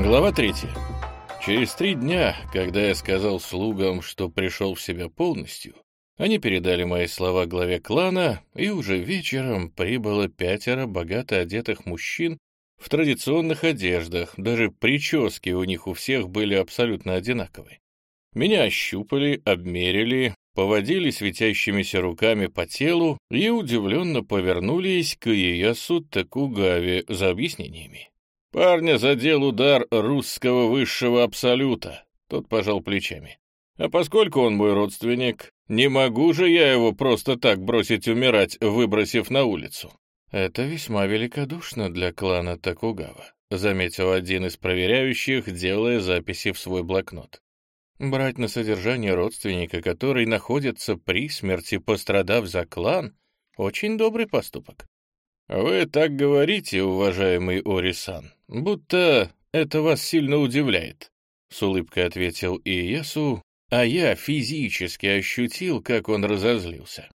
Глава третья. Через три дня, когда я сказал слугам, что пришел в себя полностью, они передали мои слова главе клана, и уже вечером прибыло пятеро богато одетых мужчин в традиционных одеждах, даже прически у них у всех были абсолютно одинаковые. Меня ощупали, обмерили, поводили светящимися руками по телу и удивленно повернулись к Иясу Такугаве за объяснениями. Парня задел удар русского высшего абсолюта. Тот пожал плечами. А поскольку он мой родственник, не могу же я его просто так бросить умирать, выбросив на улицу. Это весьма великодушно для клана Такугава, заметил один из проверяющих, делая записи в свой блокнот. Брать на содержание родственника, который находится при смерти, пострадав за клан, очень добрый поступок. «Вы так говорите, уважаемый Орисан, будто это вас сильно удивляет», — с улыбкой ответил Иясу, а я физически ощутил, как он разозлился.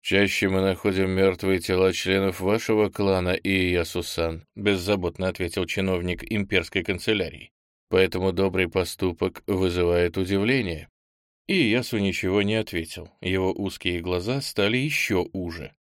«Чаще мы находим мертвые тела членов вашего клана, Иясу-сан», — беззаботно ответил чиновник имперской канцелярии. «Поэтому добрый поступок вызывает удивление». Иясу ничего не ответил, его узкие глаза стали еще уже.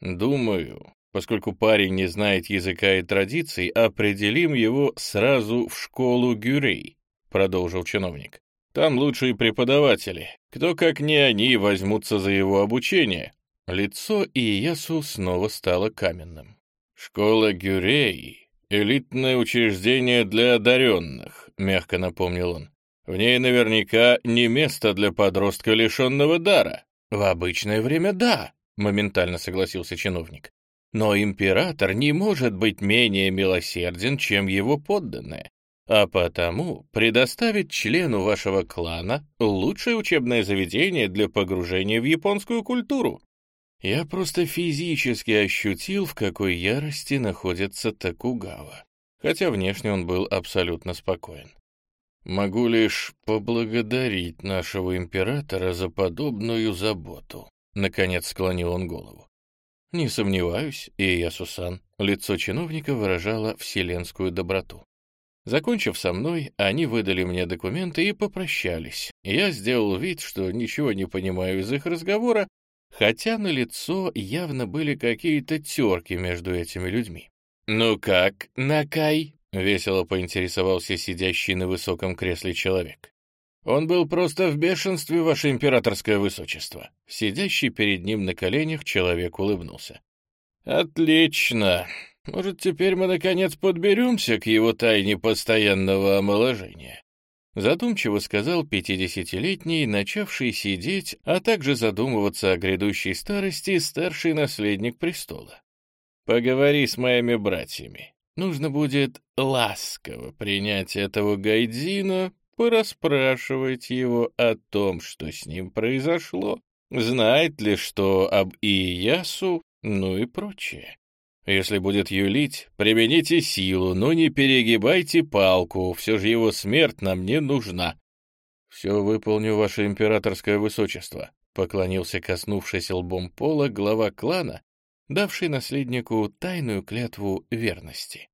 «Думаю, Поскольку парень не знает языка и традиций, определим его сразу в школу Гюрей, продолжил чиновник. Там лучшие преподаватели. Кто, как не они, возьмутся за его обучение? Лицо Иясу снова стало каменным. Школа Гюрей — элитное учреждение для одаренных, мягко напомнил он. В ней наверняка не место для подростка, лишенного дара. В обычное время — да, моментально согласился чиновник. Но император не может быть менее милосерден, чем его подданные, а потому предоставить члену вашего клана лучшее учебное заведение для погружения в японскую культуру. Я просто физически ощутил, в какой ярости находится Такугава, хотя внешне он был абсолютно спокоен. Могу лишь поблагодарить нашего императора за подобную заботу. Наконец склонил он голову. «Не сомневаюсь, и я Сусан». Лицо чиновника выражало вселенскую доброту. Закончив со мной, они выдали мне документы и попрощались. Я сделал вид, что ничего не понимаю из их разговора, хотя на лицо явно были какие-то терки между этими людьми. «Ну как, Накай?» — весело поинтересовался сидящий на высоком кресле человек. Он был просто в бешенстве, ваше императорское высочество. Сидящий перед ним на коленях человек улыбнулся. Отлично. Может, теперь мы наконец подберемся к его тайне постоянного омоложения. Задумчиво сказал пятидесятилетний, начавший сидеть, а также задумываться о грядущей старости старший наследник престола. Поговори с моими братьями. Нужно будет ласково принять этого Гайдзина, порасспрашивать его о том, что с ним произошло, знает ли что об Иясу, ну и прочее. Если будет юлить, примените силу, но не перегибайте палку, все же его смерть нам не нужна. «Все выполню, ваше императорское высочество», — поклонился коснувшись лбом пола глава клана, давший наследнику тайную клятву верности.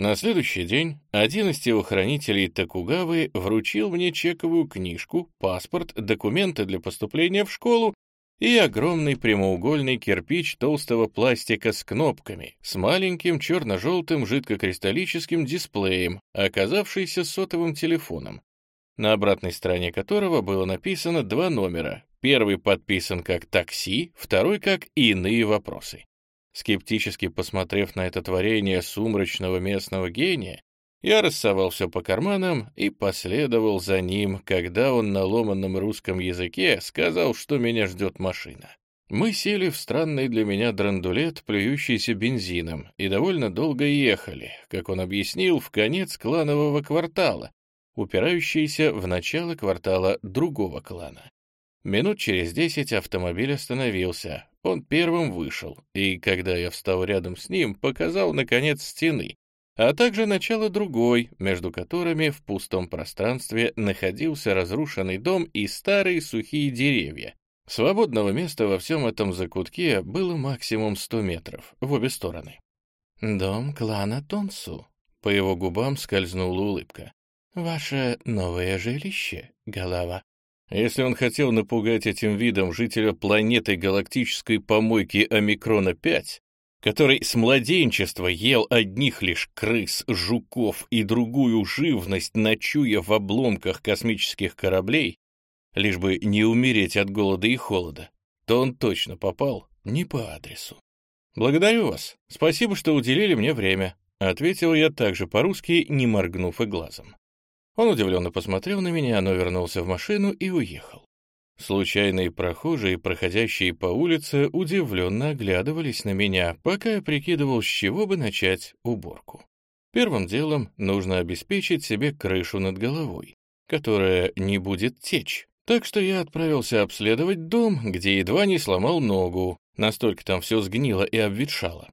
На следующий день один из телохранителей Токугавы вручил мне чековую книжку, паспорт, документы для поступления в школу и огромный прямоугольный кирпич толстого пластика с кнопками, с маленьким черно-желтым жидкокристаллическим дисплеем, оказавшийся сотовым телефоном, на обратной стороне которого было написано два номера. Первый подписан как «такси», второй как «иные вопросы». Скептически посмотрев на это творение сумрачного местного гения, я рассовал все по карманам и последовал за ним, когда он на ломанном русском языке сказал, что меня ждет машина. Мы сели в странный для меня драндулет, плюющийся бензином, и довольно долго ехали, как он объяснил, в конец кланового квартала, упирающийся в начало квартала другого клана. Минут через десять автомобиль остановился, он первым вышел, и, когда я встал рядом с ним, показал, наконец, стены, а также начало другой, между которыми в пустом пространстве находился разрушенный дом и старые сухие деревья. Свободного места во всем этом закутке было максимум 100 метров в обе стороны. «Дом клана Тонсу», По его губам скользнула улыбка. «Ваше новое жилище, голова». Если он хотел напугать этим видом жителя планеты галактической помойки Омикрона-5, который с младенчества ел одних лишь крыс, жуков и другую живность, ночуя в обломках космических кораблей, лишь бы не умереть от голода и холода, то он точно попал не по адресу. «Благодарю вас. Спасибо, что уделили мне время», — ответил я также по-русски, не моргнув и глазом. Он удивленно посмотрел на меня, но вернулся в машину и уехал. Случайные прохожие, проходящие по улице, удивленно оглядывались на меня, пока я прикидывал, с чего бы начать уборку. Первым делом нужно обеспечить себе крышу над головой, которая не будет течь. Так что я отправился обследовать дом, где едва не сломал ногу, настолько там все сгнило и обветшало.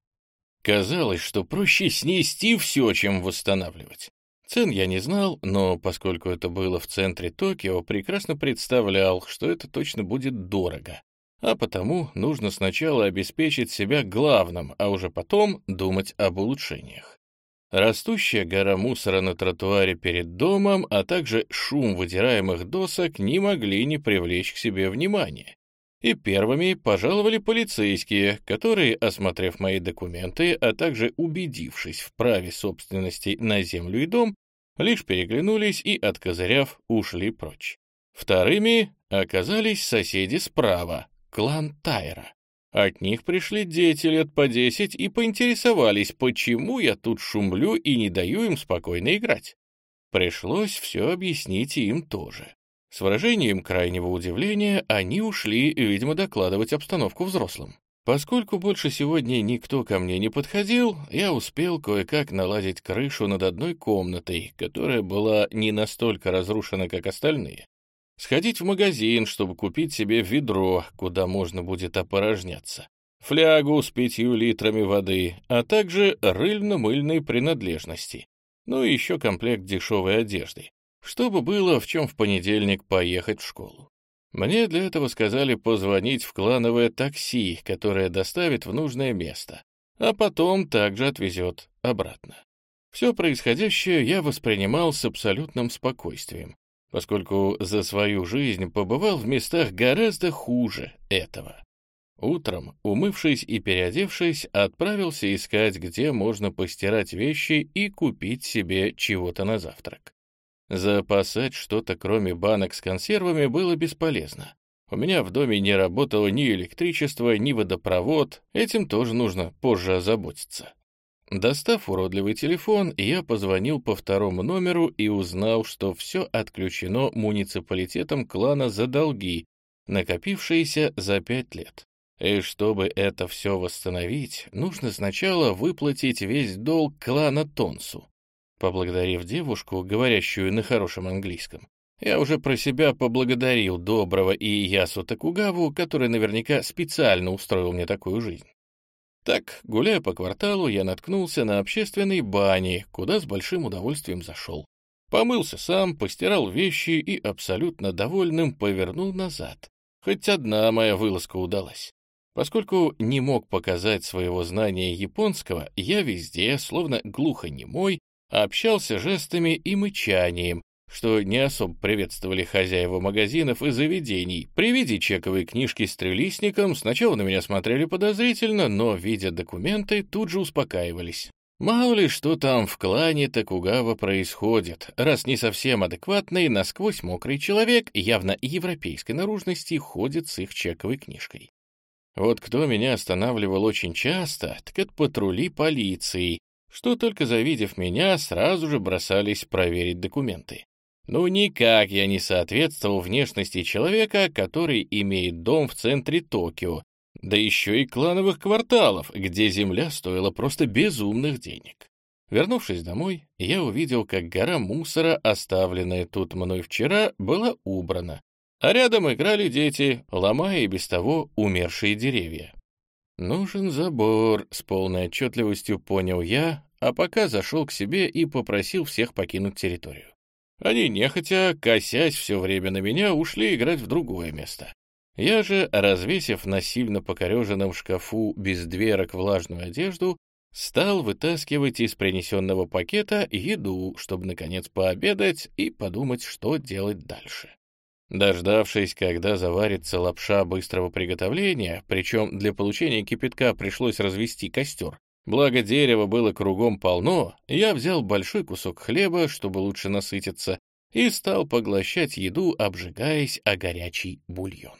Казалось, что проще снести все, чем восстанавливать. Цен я не знал, но поскольку это было в центре Токио, прекрасно представлял, что это точно будет дорого. А потому нужно сначала обеспечить себя главным, а уже потом думать об улучшениях. Растущая гора мусора на тротуаре перед домом, а также шум выдираемых досок не могли не привлечь к себе внимания. И первыми пожаловали полицейские, которые, осмотрев мои документы, а также убедившись в праве собственности на землю и дом, лишь переглянулись и, откозыряв, ушли прочь. Вторыми оказались соседи справа, клан Тайра. От них пришли дети лет по десять и поинтересовались, почему я тут шумлю и не даю им спокойно играть. Пришлось все объяснить им тоже. С выражением крайнего удивления они ушли, видимо, докладывать обстановку взрослым. Поскольку больше сегодня никто ко мне не подходил, я успел кое-как наладить крышу над одной комнатой, которая была не настолько разрушена, как остальные. Сходить в магазин, чтобы купить себе ведро, куда можно будет опорожняться, флягу с пятью литрами воды, а также рыльно-мыльные принадлежности, ну и еще комплект дешевой одежды чтобы было в чем в понедельник поехать в школу. Мне для этого сказали позвонить в клановое такси, которое доставит в нужное место, а потом также отвезет обратно. Все происходящее я воспринимал с абсолютным спокойствием, поскольку за свою жизнь побывал в местах гораздо хуже этого. Утром, умывшись и переодевшись, отправился искать, где можно постирать вещи и купить себе чего-то на завтрак. Запасать что-то, кроме банок с консервами, было бесполезно. У меня в доме не работало ни электричество, ни водопровод, этим тоже нужно позже озаботиться. Достав уродливый телефон, я позвонил по второму номеру и узнал, что все отключено муниципалитетом клана за долги, накопившиеся за пять лет. И чтобы это все восстановить, нужно сначала выплатить весь долг клана Тонсу. Поблагодарив девушку, говорящую на хорошем английском, я уже про себя поблагодарил доброго и Ясу Такугаву, который наверняка специально устроил мне такую жизнь. Так, гуляя по кварталу, я наткнулся на общественной бане, куда с большим удовольствием зашел. Помылся сам, постирал вещи и абсолютно довольным повернул назад. Хоть одна моя вылазка удалась. Поскольку не мог показать своего знания японского, я везде, словно глухонемой, общался жестами и мычанием, что не особо приветствовали хозяева магазинов и заведений. При виде чековой книжки с трелистником сначала на меня смотрели подозрительно, но, видя документы, тут же успокаивались. Мало ли, что там в клане Токугава происходит, раз не совсем адекватный, насквозь мокрый человек, явно европейской наружности, ходит с их чековой книжкой. Вот кто меня останавливал очень часто, так это патрули полиции, что только завидев меня, сразу же бросались проверить документы. Ну, никак я не соответствовал внешности человека, который имеет дом в центре Токио, да еще и клановых кварталов, где земля стоила просто безумных денег. Вернувшись домой, я увидел, как гора мусора, оставленная тут мной вчера, была убрана, а рядом играли дети, ломая и без того умершие деревья. «Нужен забор», — с полной отчетливостью понял я, а пока зашел к себе и попросил всех покинуть территорию. Они, нехотя, косясь все время на меня, ушли играть в другое место. Я же, развесив на сильно покореженном шкафу без дверок влажную одежду, стал вытаскивать из принесенного пакета еду, чтобы, наконец, пообедать и подумать, что делать дальше. Дождавшись, когда заварится лапша быстрого приготовления, причем для получения кипятка пришлось развести костер, благо дерева было кругом полно, я взял большой кусок хлеба, чтобы лучше насытиться, и стал поглощать еду, обжигаясь о горячий бульон.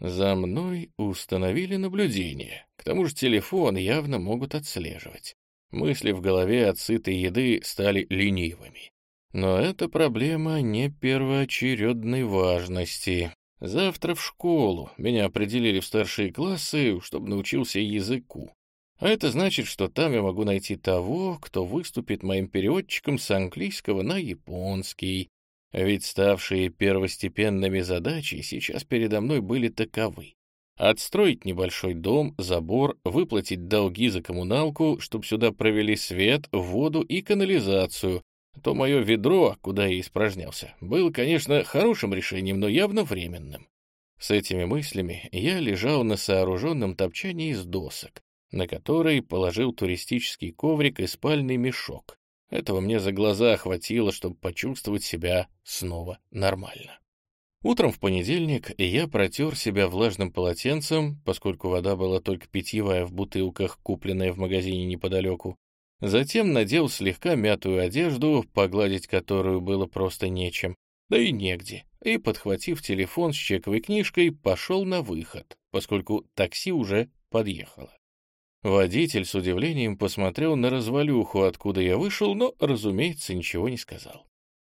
За мной установили наблюдение. К тому же телефон явно могут отслеживать. Мысли в голове от сытой еды стали ленивыми. Но это проблема не первоочередной важности. Завтра в школу меня определили в старшие классы, чтобы научился языку. А это значит, что там я могу найти того, кто выступит моим переводчиком с английского на японский, ведь ставшие первостепенными задачи сейчас передо мной были таковы. Отстроить небольшой дом, забор, выплатить долги за коммуналку, чтобы сюда провели свет, воду и канализацию. То мое ведро, куда я испражнялся, было, конечно, хорошим решением, но явно временным. С этими мыслями я лежал на сооруженном топчании из досок, на который положил туристический коврик и спальный мешок, этого мне за глаза хватило, чтобы почувствовать себя снова нормально. Утром в понедельник я протер себя влажным полотенцем, поскольку вода была только питьевая в бутылках, купленная в магазине неподалеку. Затем надел слегка мятую одежду, погладить которую было просто нечем, да и негде, и, подхватив телефон с чековой книжкой, пошел на выход, поскольку такси уже подъехало. Водитель с удивлением посмотрел на развалюху, откуда я вышел, но, разумеется, ничего не сказал.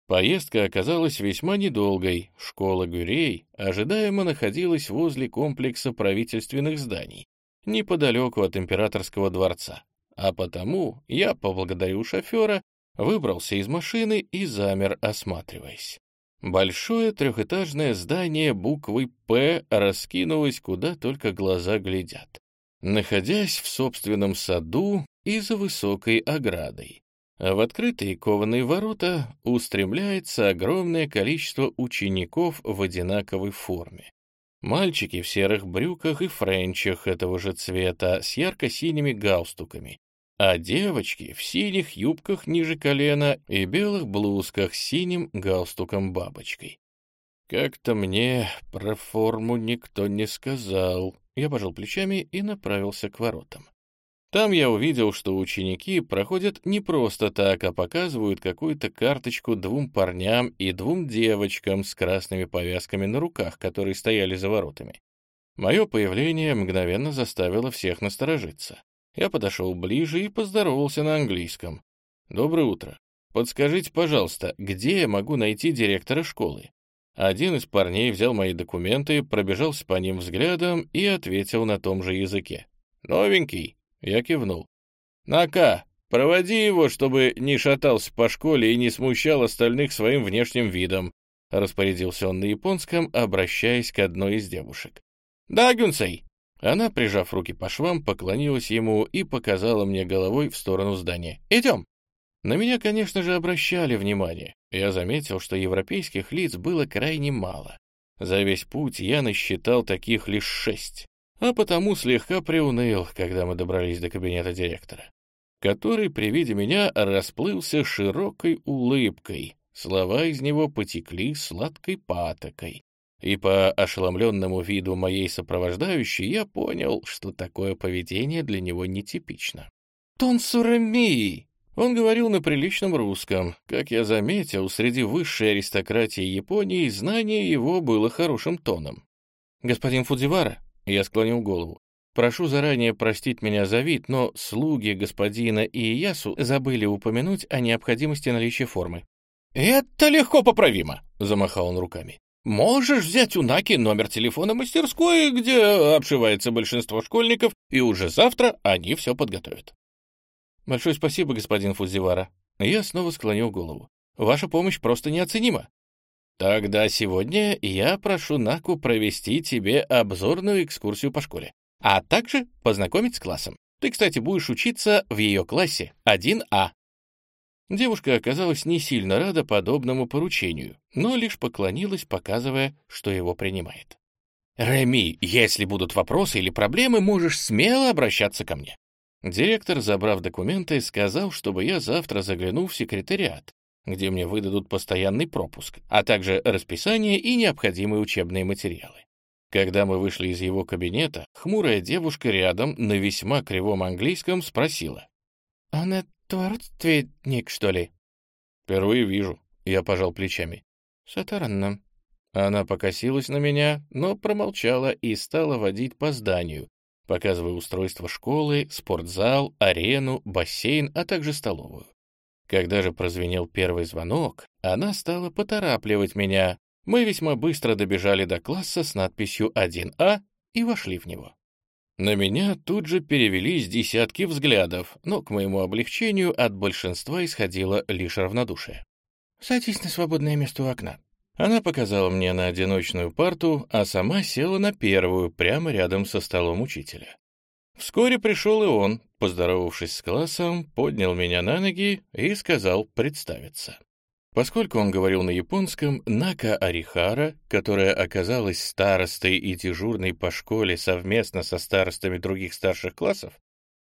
Поездка оказалась весьма недолгой. Школа Гюрей ожидаемо находилась возле комплекса правительственных зданий, неподалеку от императорского дворца. А потому я, поблагодарил шофера, выбрался из машины и замер, осматриваясь. Большое трехэтажное здание буквы «П» раскинулось, куда только глаза глядят находясь в собственном саду и за высокой оградой. А в открытые кованые ворота устремляется огромное количество учеников в одинаковой форме. Мальчики в серых брюках и френчах этого же цвета с ярко-синими галстуками, а девочки в синих юбках ниже колена и белых блузках с синим галстуком-бабочкой. Как-то мне про форму никто не сказал, я пожал плечами и направился к воротам. Там я увидел, что ученики проходят не просто так, а показывают какую-то карточку двум парням и двум девочкам с красными повязками на руках, которые стояли за воротами. Мое появление мгновенно заставило всех насторожиться. Я подошел ближе и поздоровался на английском. «Доброе утро. Подскажите, пожалуйста, где я могу найти директора школы?» Один из парней взял мои документы, пробежался по ним взглядом и ответил на том же языке. «Новенький?» Я кивнул. «Нака, проводи его, чтобы не шатался по школе и не смущал остальных своим внешним видом», распорядился он на японском, обращаясь к одной из девушек. «Да, Гюнсей!» Она, прижав руки по швам, поклонилась ему и показала мне головой в сторону здания. «Идем!» На меня, конечно же, обращали внимание. Я заметил, что европейских лиц было крайне мало. За весь путь я насчитал таких лишь шесть, а потому слегка приуныл, когда мы добрались до кабинета директора, который при виде меня расплылся широкой улыбкой. Слова из него потекли сладкой патокой. И по ошеломленному виду моей сопровождающей я понял, что такое поведение для него нетипично. «Тон Сурами!» Он говорил на приличном русском. Как я заметил, среди высшей аристократии Японии знание его было хорошим тоном. «Господин Фудзивара», — я склонил голову, «прошу заранее простить меня за вид, но слуги господина Иясу забыли упомянуть о необходимости наличия формы». «Это легко поправимо», — замахал он руками. «Можешь взять у Наки номер телефона мастерской, где обшивается большинство школьников, и уже завтра они все подготовят». Большое спасибо, господин Фудзивара. Я снова склонил голову. Ваша помощь просто неоценима. Тогда сегодня я прошу Наку провести тебе обзорную экскурсию по школе, а также познакомить с классом. Ты, кстати, будешь учиться в ее классе 1А. Девушка оказалась не сильно рада подобному поручению, но лишь поклонилась, показывая, что его принимает. «Реми, если будут вопросы или проблемы, можешь смело обращаться ко мне. Директор, забрав документы, сказал, чтобы я завтра заглянул в секретариат, где мне выдадут постоянный пропуск, а также расписание и необходимые учебные материалы. Когда мы вышли из его кабинета, хмурая девушка рядом на весьма кривом английском спросила. «Он это родственник, что ли?» «Впервые вижу», — я пожал плечами. «Сатаранно». Она покосилась на меня, но промолчала и стала водить по зданию, показывая устройство школы, спортзал, арену, бассейн, а также столовую. Когда же прозвенел первый звонок, она стала поторапливать меня. Мы весьма быстро добежали до класса с надписью 1А и вошли в него. На меня тут же перевелись десятки взглядов, но, к моему облегчению, от большинства исходило лишь равнодушие. «Садись на свободное место у окна». Она показала мне на одиночную парту, а сама села на первую, прямо рядом со столом учителя. Вскоре пришел и он, поздоровавшись с классом, поднял меня на ноги и сказал представиться. Поскольку он говорил на японском, Нака Арихара, которая оказалась старостой и дежурной по школе совместно со старостами других старших классов,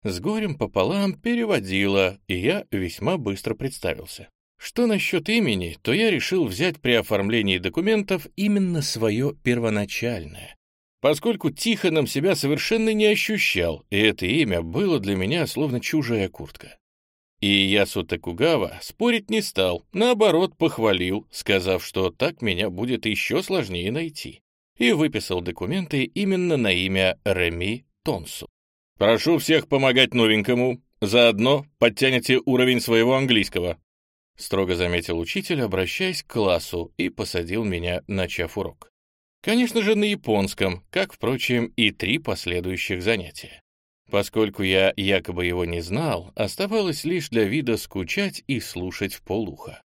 с горем пополам переводила, и я весьма быстро представился. Что насчет имени, то я решил взять при оформлении документов именно свое первоначальное, поскольку Тихоном себя совершенно не ощущал, и это имя было для меня словно чужая куртка. И Ясу Такугава спорить не стал, наоборот, похвалил, сказав, что так меня будет еще сложнее найти, и выписал документы именно на имя Реми Тонсу. «Прошу всех помогать новенькому, заодно подтяните уровень своего английского», строго заметил учитель, обращаясь к классу, и посадил меня, начав урок. Конечно же, на японском, как, впрочем, и три последующих занятия. Поскольку я якобы его не знал, оставалось лишь для вида скучать и слушать в полуха.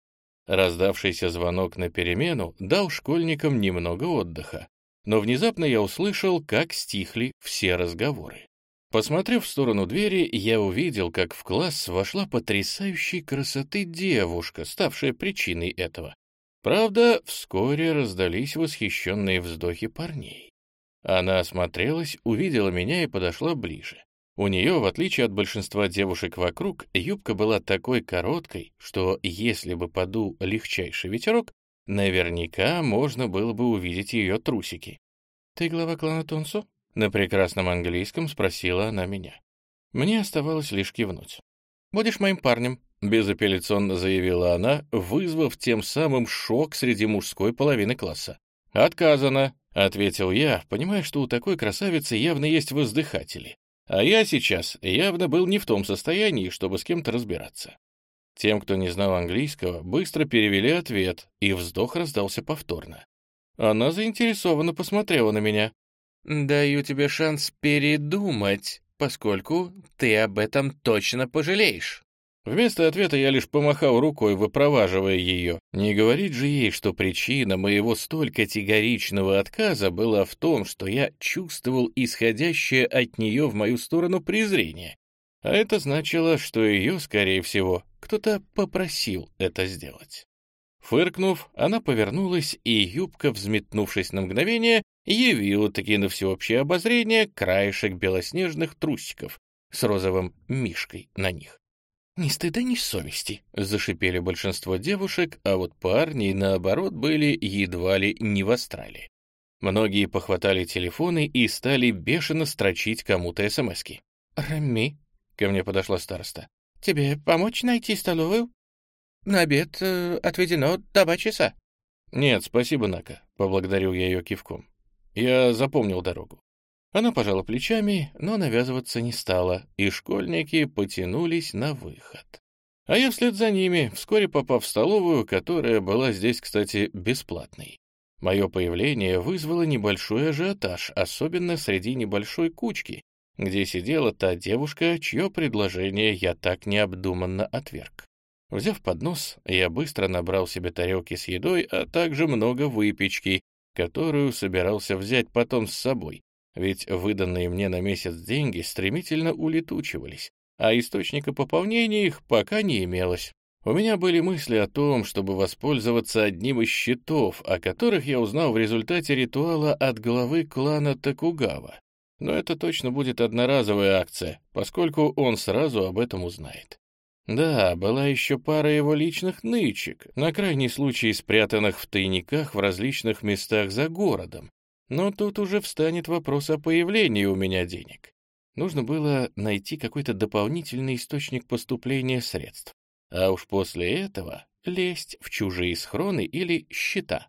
Раздавшийся звонок на перемену дал школьникам немного отдыха, но внезапно я услышал, как стихли все разговоры. Посмотрев в сторону двери, я увидел, как в класс вошла потрясающей красоты девушка, ставшая причиной этого. Правда, вскоре раздались восхищенные вздохи парней. Она осмотрелась, увидела меня и подошла ближе. У нее, в отличие от большинства девушек вокруг, юбка была такой короткой, что если бы подул легчайший ветерок, наверняка можно было бы увидеть ее трусики. «Ты глава клана Тонсу?» — на прекрасном английском спросила она меня. Мне оставалось лишь кивнуть. «Будешь моим парнем», — безапелляционно заявила она, вызвав тем самым шок среди мужской половины класса. «Отказано», — ответил я, понимая, что у такой красавицы явно есть воздыхатели. А я сейчас явно был не в том состоянии, чтобы с кем-то разбираться. Тем, кто не знал английского, быстро перевели ответ, и вздох раздался повторно. Она заинтересованно посмотрела на меня. «Даю тебе шанс передумать, поскольку ты об этом точно пожалеешь». Вместо ответа я лишь помахал рукой, выпроваживая ее. Не говорить же ей, что причина моего столь категоричного отказа была в том, что я чувствовал исходящее от нее в мою сторону презрение. А это значило, что ее, скорее всего, кто-то попросил это сделать. Фыркнув, она повернулась, и юбка, взметнувшись на мгновение, явила таки на всеобщее обозрение краешек белоснежных трусиков с розовым мишкой на них. «Ни стыда, ни совести», — зашипели большинство девушек, а вот парни, наоборот, были едва ли не в астрале. Многие похватали телефоны и стали бешено строчить кому-то СМСки. «Рами», — ко мне подошла староста, — «тебе помочь найти столовую? На обед э, отведено два часа». «Нет, спасибо, Нака», — поблагодарил я ее кивком. «Я запомнил дорогу». Она пожала плечами, но навязываться не стала, и школьники потянулись на выход. А я вслед за ними, вскоре попав в столовую, которая была здесь, кстати, бесплатной. Мое появление вызвало небольшой ажиотаж, особенно среди небольшой кучки, где сидела та девушка, чье предложение я так необдуманно отверг. Взяв поднос, я быстро набрал себе тарелки с едой, а также много выпечки, которую собирался взять потом с собой, ведь выданные мне на месяц деньги стремительно улетучивались, а источника пополнения их пока не имелось. У меня были мысли о том, чтобы воспользоваться одним из счетов, о которых я узнал в результате ритуала от главы клана Такугава. Но это точно будет одноразовая акция, поскольку он сразу об этом узнает. Да, была еще пара его личных нычек, на крайний случай спрятанных в тайниках в различных местах за городом. Но тут уже встанет вопрос о появлении у меня денег. Нужно было найти какой-то дополнительный источник поступления средств. А уж после этого лезть в чужие схроны или счета.